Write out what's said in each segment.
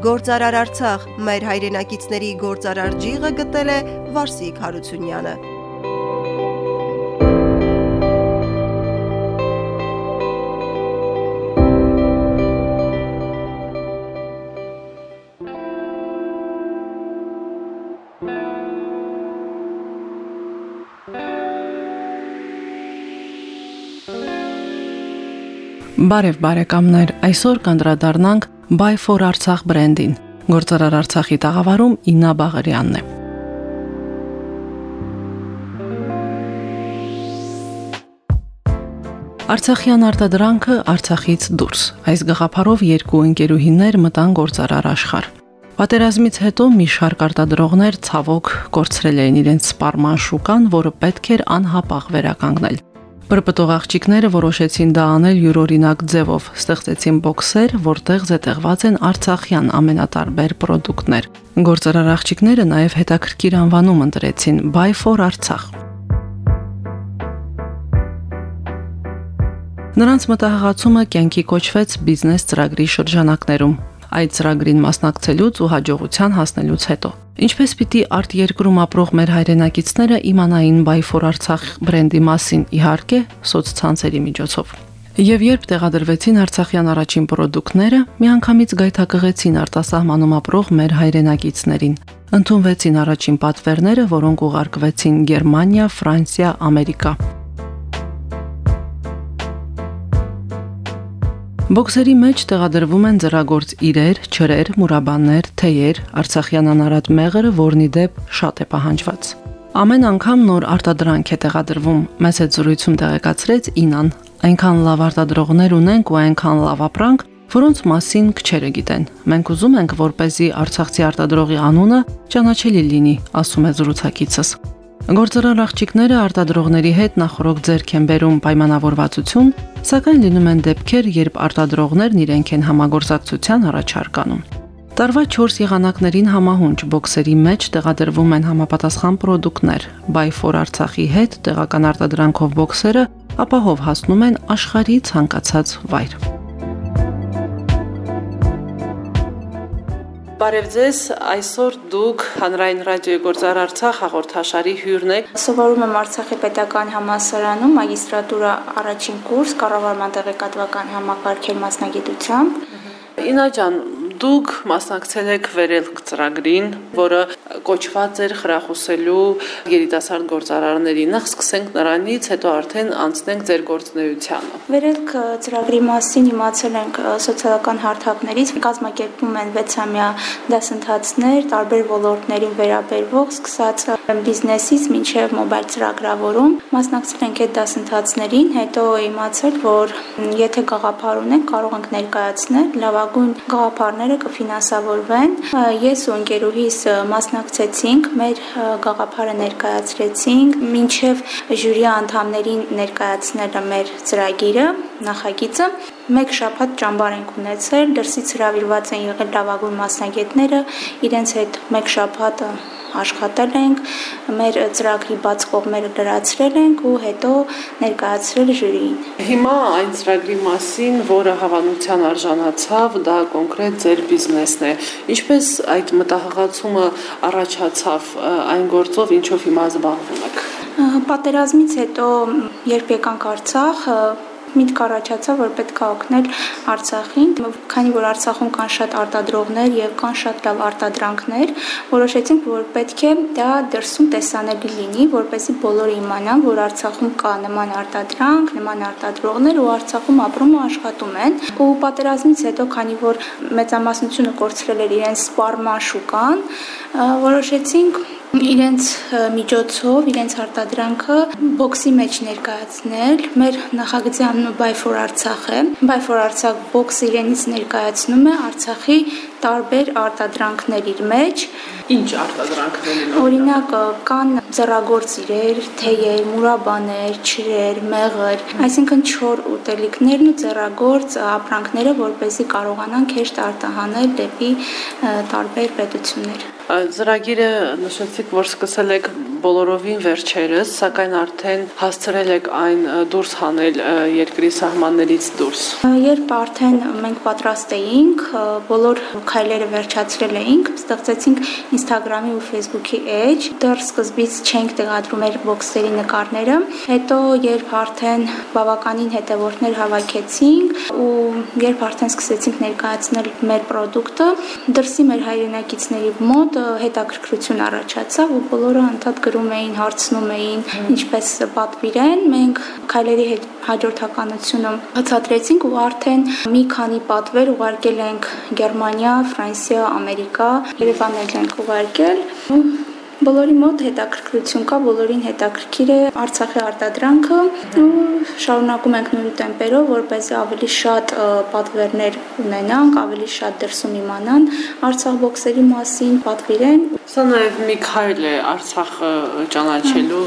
Գործարար Արցախ մեր հայրենակիցների գործարար ջիղը գտել է Վարսիկ Հարությունյանը։ Բարև բարեկամներ, այսօր կանդրադառնանք Buy for Artsakh բրենդին։ Գործարար Արցախի տաղավարում Իննա Բաղարյանն է։ Արցախյան արտադրանքը Արցախից դուրս։ Այս գաղափարով երկու ընկերուհիներ մտան գործարար աշխարհ։ Պատերազմից հետո մի շարք արտադրողներ ցավոք կորցրել էին իրենց սպարման շուկան, որը պետք էր անհապաղ վերականգնել։ Պրպտող աղջիկները որոշեցին դա անել յուրօրինակ ձևով, ստեղծեցին բոքսեր, որտեղ զետեղված են արցախյան ամենատարբեր ապրանքներ։ Գործարար աղջիկները նաև հետաքրքիր անվանում ընտրեցին Buy for Artsakh։ Նրանց մտահղացումը կյանքի կոչվեց բիզնես ծրագրի շրջանակներում այդ ծրագրին մասնակցելուց ու հաջողության հասնելուց հետո։ Ինչպես պիտի արտերկրում ապրող մեր հայրենակիցները իմանային for Artsakh բրենդի մասին, իհարկե, սոցցանցերի միջոցով։ Եվ երբ տեղադրվեցին Արցախյան առաջին ապրանքները, միանգամից գայթակղեցին արտասահմանում ապրող մեր հայրենակիցներին։ Ընթունվեցին առաջին պատվերները, որոնք ուղարկվեցին Գերմանիա, Ֆրանսիա, Ամերիկա։ Բոքսերի մեջ տեղադրվում են ձեռագործ իրեր, չրեր, մուրաբաններ, թեյեր, Արցախյան անարատ մեղրը, որնի դեպ շատ է պահանջված։ Ամեն անգամ նոր արտադրանք է տեղադրվում։ Մեծ հետ զրույցում տեղեկացրեց Ինան։ Այնքան լավ արտադրողներ ունենք ու այնքան լավ ապրանք, որոնց մասին քչերը գիտեն։ Մենք ուզում ենք, որ เป զի Արցախցի արտադրողի անունը ճանաչելի լինի, ասում է զրուցակիցս։ Գործարար աղջիկները արտադրողների հետ նախորոք ձեռք են բերում պայմանավորվածություն, սակայն լինում են դեպքեր, երբ արտադրողներն իրենք են համագործակցության առաջարկանում։ Տարվա 4 եղանակներին համահունչ բոքսերի մեջ տեղադրվում են համապատասխան ապրանքներ։ Buy for Artsakh-ի հետ տեղական արտադրանքով բոքսերը ապահով հասնում են աշխարհի ցանկացած վայր։ Բարև ձեզ, այսօր դուք հանրային ռադիոյի գործար Արցախ հաղորդաշարի հյուրն եք։ Սովորում եմ Արցախի պետական համալսարանում մագիստրատուրա առաջին կուրս կառավարման տեղեկատվական համակարգեր մասնագիտությամբ։ Ինա ջան, Դուք մասնակցել եք վերելք ծրագրին, որը կոչված էր խրախուսելու երիտասարդ գործարարներին։ Նախ սկսենք նրանից, հետո արդեն անցնենք ձեր գործնեությանը։ Վերելք ծրագրի մասին իմացել ենք սոցիալական հարթակներից, կազմակերպում են 6-ամյա դասընթացներ տարբեր ոլորտներին վերաբերվող, սկսած բիզնեսից մինչև մոբայլ ծրագրավորում։ Մասնակցել ենք այդ դասընթացներին, հետո իմացել, որ եթե գաղափար ունենք, կարող ենք ներկայացնել լավագույն գաղափարներ ծրագրերը կֆինանսավորվեն։ Ես ու ընկերուհիս մասնակցեցինք, մեր գաղափարը ներկայացրեցինք, մինչև ժյուրի անդամներին ներկայացնելը մեր ծրագիրը, նախագիծը մեկ շաբաթ ճամբար ենք ունեցել, դրսից հրավիրված են եղել լավագույն մասնագետները, իրենց հետ մեկ շաբաթ աշխատել ենք, մեր ծրագրի բաց կողմերը լրացրել ենք ու հետո ներկայացրել ժյուրիին։ Հիմա այն ծրագրի մասին, որը հավանության արժանացավ, դա կոնկրետ ձեր բիզնեսն է։ Ինչպես այդ մտահղացումը առաջացավ այն գործով, ինչով հիմա զբաղվում եք։ Պատերազմից հետո, երբ եկանք Արցախ, միտք առաջացավ, որ պետք է օգնել Արցախին, քանի որ Արցախում կան շատ արտադրողներ եւ կան շատ լավ արտադրանքներ, որոշեցինք, որ պետք է դա դրսում տեսանելի լինի, որպեսզի բոլորը իմանան, որ Արցախում կա նման արտադրանք, նման արտադրողներ ու Արցախում ապրում ու աշխատում են։ Ու պատերազմից հետո, քանի որ մեծամասնությունը կորցրել էր իրենց սպարման շուկան, որոշեցինք իրենց միջոցով, իրենց արտադրանքը բոքսի մեջ ներկայացնել։ Մեր նախագծի անունը Buy for Artsakh է։ Buy for Artsakh բոքսը իրենից ներկայացնում է Արցախի տարբեր արտադրանքներ իր մեջ։ Ինչ արտադրանքներ են։ Օրինակ կան ձեռագործ իրեր, թեյեր, մուրաբաներ, չրեր, մեղր, այսինքն չոր ուտելիքներն ու ձեռագործ ապրանքները, որ เป զի կարողանանք հեշտ արտահանել դեպի տարբեր պետություններ։ Ծրագիրը նշեցիք, որ սկսել եք բոլորովին վերջերս, սակայն արդեն հասցրել եք այն դուրս հանել երկրի սահմաններից դուրս։ Երբ արդեն մենք պատրաստ էինք, բոլոր քայլերը վերջացրել էինք, ստեղծեցինք Instagram-ի ու Facebook-ի էջ, դեռ սկզբից չենք տեղադրում մեր բոքսերի նկարները, հետո երբ արդեն բավականին հետևորդներ հավաքեցինք ու երբ արդեն սկսեցինք ներկայացնել մեր ապրանքը, դրսի մեր հայրենակիցների մոտ հետաքրքրություն առաջացավ ու բոլորը անդադ գրում էին, հարցնում էին, ինչպես պատվիրեն, մենք քայլերի հետ հաջորդականությունը բացատրեցինք ու արդեն մի քանի պատվեր ուղարկել ենք Գերմանիա, Ֆրանսիա, Ամերիկա, Երևանել ենք ուղարկել Բոլորի մոտ հետաքրքրություն կա, բոլորին հետաքրքիր է Արցախի արտադրանքը ու շարունակում ենք նույն տեմպերով, որպեսզի ավելի շատ պատվերներ ունենանք, ավելի շատ դրսում իմանան Արցախ բոքսերի մասին, պատվիրեն։ Սա նաև մի քայլ է Արցախը ճանաչելու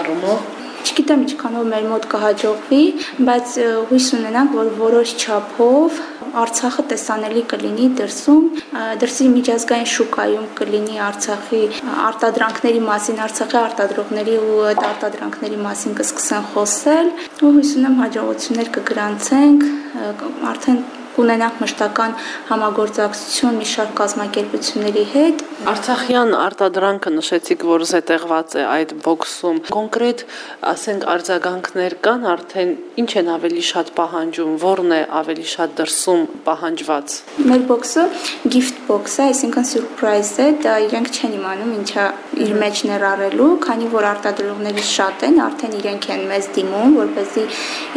առումով Չգիտեմ ինչքանով մեր մոտ կհաջողվի, բայց հույս ունենանք, որ որոշ չափով Արցախը տեսանելի կլինի դրսում, դրսի միջազգային շուկայում կլինի Արցախի արտադրանքների մասին, Արցախի արտադրողների ու այդ արտադրանքների մասին կսկսեն խոսել, ու հույս ունեմ հաջողություններ կգրանցենք, արդեն կունենանք մշտական համագործակցություն մի շարք կազմակերպությունների հետ։ Արցախյան արտադրանքը նշեցիք, որ զետեղված է այդ բոքսում։ Կոնկրետ, ասենք, արձագանքներ կան արդեն ինչ են ավելի շատ պահանջում, որն է ավելի շատ դրսում պահանջված։ Մեր բոքսը gift box է, այսինքն surprise է, դա իրենք չեն իմանում ինչա իր մեջ ներառելու, քանի որ արտադրողների շատ են, արդեն իրենք են մեզ դիմում, որպեսզի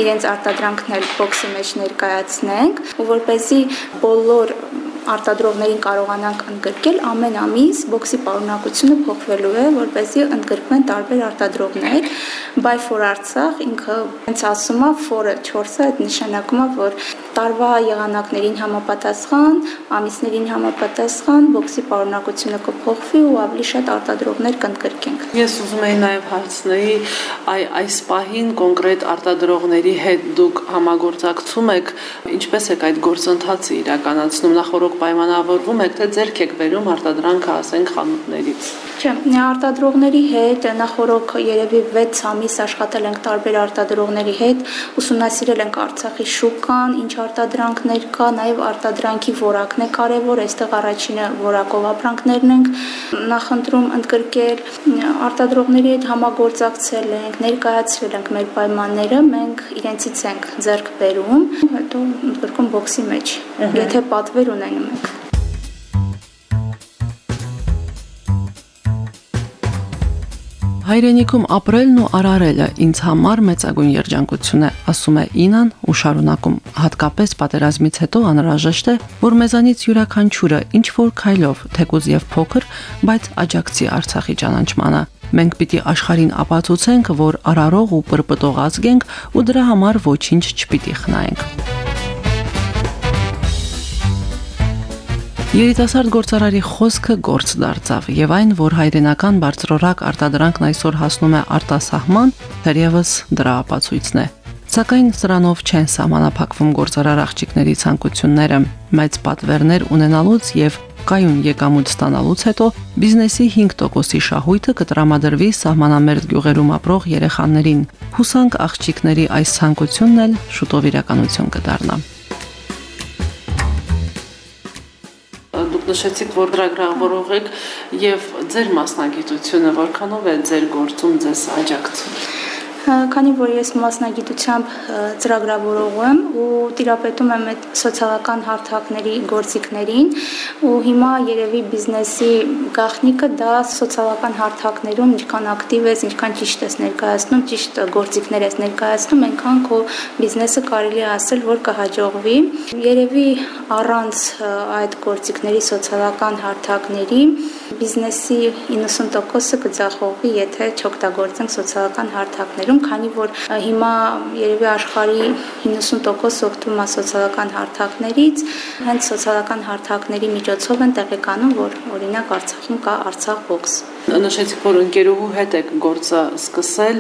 իրենց արտադրանքն էլ բոքսի մեջ ներկայացնենք, որ เป զի բոլոր արտադրողներին կարողանանք ընդգրկել ամեն ամիս բոքսի պարունակությունը փոխվելու է, որպեսզի ընդգրկվեն տարբեր արտադրողներ։ Buy for Artsakh ինքը հենց ասում է for-ը 4-ը, այդ նշանակում է, որ տարվա եղանակներին համապատասխան, ամիսներին համապատասխան բոքսի պարունակությունը կփոխվի ու ավելի շատ արտադրողներ կընդգրկենք։ Ես ուզում եի նաև հարցնեի այ այս պահին կոնկրետ արտադրողների հետ դուք համագործակցում եք, ինչպես եք այդ գործընթացը իրականացնում նախորդ դուք պայմանավորվում եք, թե ձերք եք վերում արտադրանքը, ասենք, խանութներից։ Չէ, արտադրողների հետ նախորոք երևի 6 ամիս աշխատել ենք տարբեր արտադրողների հետ, ուսումնասիրել ենք Արցախի շուկան, ինչ արտադրանքներ կա, նաև արտադրանքի որակն է կարևոր, այստեղ առաջինը որակով ապրանքներն ենք նախընտրում ընդգրկել, արտադրողների հետ համագործակցել ենք, ներկայացրել ենք մեր պայմանները, մենք իրենցից ենք ձեռք բերում, հետո ընդգրկում բոքսի մեջ։ Եթե պատվեր ունեն ունենում եք։ Հայրենիքում ապրելն ու արարելը ինձ համար մեծագույն երջանկություն է, ասում է Ինան ու շարունակում։ Հատկապես պատերազմից հետո անհրաժեշտ է, որ մեզանից յուրաքանչյուրը ինչ որ քայլով, թեկուզ եւ փոքր, բայց աջակցի Արցախի ճանաչմանը։ Մենք պիտի աշխարհին ապացուցենք, որ արարող ու պրպտող ազգ ենք ու դրա համար ոչինչ չպիտի խնայենք։ Երիտասարդ գործարարի խոսքը գործ դարձավ եւ այն, որ հայրենական բարձրորակ արտադրանքն այսօր հասնում է արտասահման, դեռևս դրա ապացույցն է։ Սակայն սրանով չեն սահմանափակվում գործարար աղջիկների ցանկությունները, մեծ պատվերներ ունենալուց եւ կայուն եկամուտ ստանալուց հետո բիզնեսի 5%-ի շահույթը կտրամադրվի սահմանամերձ գյուղերում ապրող երեխաներին։ Հուսանք աղջիկների այս ցանկությունն էլ շուտով իրականություն կդառնա։ նշեցիք, որ դրագրավորող եք եւ ձեր մասնագիտությունը որքանով է ձեր գործում ձեզ աջակցում։ Քանի որ ես մասնագիտությամբ ծրագրավորող եմ ու տիրապետում եմ այդ սոցիալական հարթակների գործիքներին ու հիմա երևի բիզնեսի գաղտնիքը դա սոցիալական հարթակներում ինչքան ակտիվ ես, ինչքան ճիշտ ես ներկայացնում, ճիշտ գործիքներ ես ներկայացնում, այնքան քո բիզնեսը կարելի է ասել, որ կհաջողվի։ Երևի առանց այդ գործիքների սոցիալական հարթակների բիզնեսի 90%-ը կձախողվի, եթե չօգտագործենք սոցիալական հարթակներում, քանի որ հիմա երևի աշխարհի 90% օգտվում է սոցիալական հարթակներից, հենց սոցիալական հարթակների միջոցով են տեղեկանում, որ օրինակ Արցախում կա Արցախ բոքս Նշեցիք, որ ընկերուհու հետ եք գործը սկսել,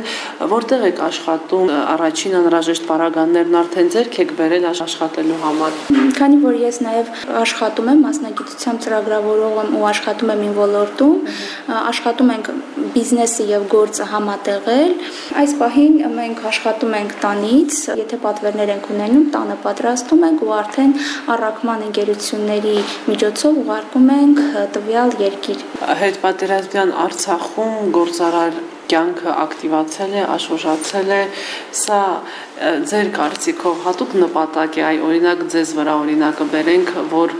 որտեղ եք աշխատում, առաջին անհրաժեշտ պարագաներն արդեն ձերք եք բերել աշխատելու համար։ Քանի որ ես նաև աշխատում եմ մասնագիտությամբ ծրագրավորող եմ ու աշխատում եմ ին ոլորտում, աշխատում ենք բիզնեսը եւ գործը համատեղել։ Այս պահին մենք աշխատում ենք տանից, եթե պատվերներ ենք ունենում, տանը պատրաստում ենք ու արդեն առաքման ընկերությունների միջոցով ուղարկում ենք տվյալ երկիր։ Հետ պատերազմյան Արցախում գործարար կյանքը ակտիվացել է, աշխուժացել է, սա ձեր կարծիքով հատուկ նպատակ է, այ օրինակ ձեզ վրա օրինակը բերենք, որ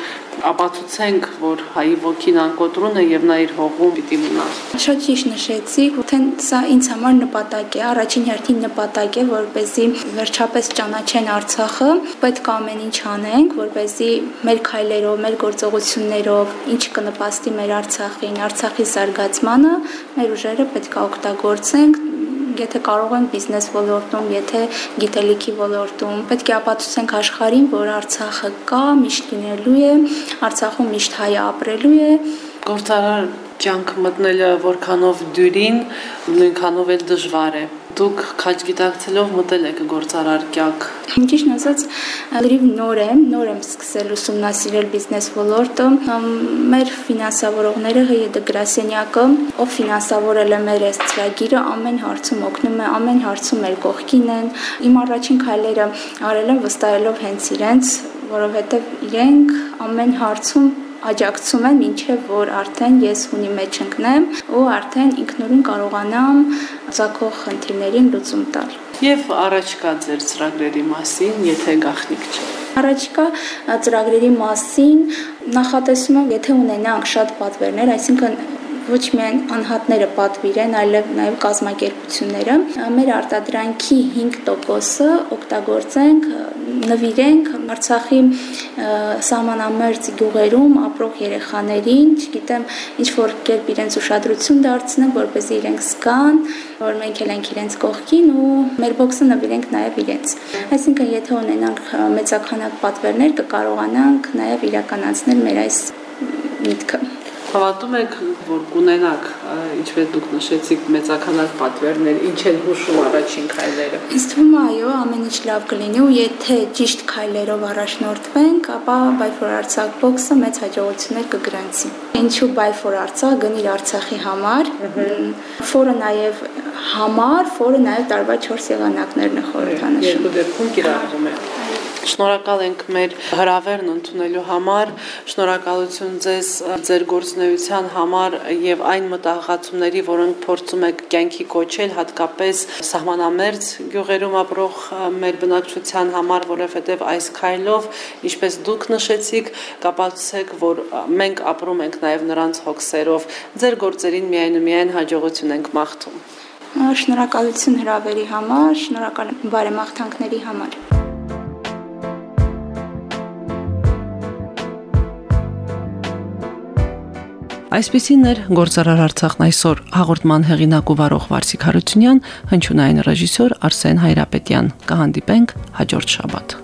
ապացուցենք, որ հայի ոգին անկոտրուն է եւ նա իր հողում պիտի մնա։ Շատ ճիշտ նշեցիք, թե սա ինձ համար նպատակ է, առաջին հերթին նպատակ է, որպեսզի վերջապես ճանաչեն Արցախը, պետք է ամեն ինչ անենք, որպեսզի մեր քայլերով, մեր գործողություններով ինչ կնպաստի մեր Արցախին, Արցախի զարգացմանը, մեր ուժերը պետք է օգտագործենք եթե կարող ենք բիզնես ոլորտում, եթե գիտելիքի ոլորտում, պետք է ապացուցենք աշխարհին, որ Արցախը կա, միշտ լինելու է, Արցախում միշտ հայը ապրելու է։ Գործարար կյանք մտնելը որքանով դյուրին, նույնքանով էլ դժվար է դուք քաջ գիտակցելով մտել եք գործարար կյանք։ Ճիշտ ասած, լրիվ նոր եմ, նոր եմ սկսել ուսումնասիրել բիզնես ոլորտը։ Մեր ֆինանսավորողները ՀՅԴ Գրասենյակը, ով ֆինանսավորել է մեր այս ծրագիրը, ամեն հարցում օգնում է, ամեն հարցում մեր կողքին են։ Իմ առաջին քայլերը արել եմ վստահելով հենց իրենց, որովհետև իրենք ամեն հարցում աջակցում են, ինչեւ որ արդեն ես հունի մեջ ընկնեմ ու արդեն ինքնուրույն կարողանամ ցակող խնդիրներին լուծում տալ։ Եվ առաջկա ձեր ծրագրերի մասին, եթե գախնիկ չէ։ Առաջիկա ծրագրերի մասին նախատեսում եմ, եթե ունենանք շատ պատվերներ, այսինքն ոչ միայն անհատները պատվիրեն, այլև նաև կազմակերպությունները մեր արտադրանքի 5%-ը օգտագործենք նվիրենք Արցախի սահմանամերձ գյուղերում ապրող երեխաներին, չգիտեմ, ինչ որ կերպ իրենց ուշադրություն դարձնենք, որպեսզի իրենք զգան, որ մենք էլ ենք իրենց կողքին ու մեր բոքսը նվիրենք նաև իրենց։ Այսինքն, եթե ունենանք մեծականակ պատվերներ, կկարողանանք նաև իրականացնել մեր այս միտքը հավատում եք, որ կունենաք, ինչպես դուք նշեցիք, մեծականակ պատվերներ, ինչ են հուշում առաջին քայլերը։ Ինձ թվում է, այո, ամեն ինչ լավ կլինի ու եթե ճիշտ քայլերով առաջնորդվենք, ապա Buy for Artsakh box-ը մեծ հաջողություններ կգրանցի։ Ինչու Buy for Artsakh գնիր Արցախի համար, ֆորը նաև համար, ֆորը նաև տարվա 4 եղանակներն է խորհրդանշում։ Երկու դեպքում կիրառվում է։ Շնորհակալ ենք մեր հրավերն ընդունելու համար, շնորհակալություն ձեզ ձեր գործունեության համար եւ այն մտահղացումների, որոնք փորձում եք կյանքի կոչել, հատկապես սահմանամերձ գյուղերում ապրող մեր բնակչության համար, որովհետեւ այս քայլով, ինչպես դուք նշեցիք, կապացուցեք, որ մենք ապրում ենք նաեւ նրանց հոգսերով։ Ձեր գործերին միայն ու միայն հաջողություն ենք մաղթում։ Շնորհակալություն հրավերի համար, շնորհակալ բարեմաղթանքների համար։ Այսպիսին էր Գործարար Արցախն այսօր հաղորդման հեղինակ ու վարող Վարսիկ Հարությունյան, հնչյունային ռեժիսոր Արսեն Հայրապետյան։ Կհանդիպենք հաջորդ շաբաթ։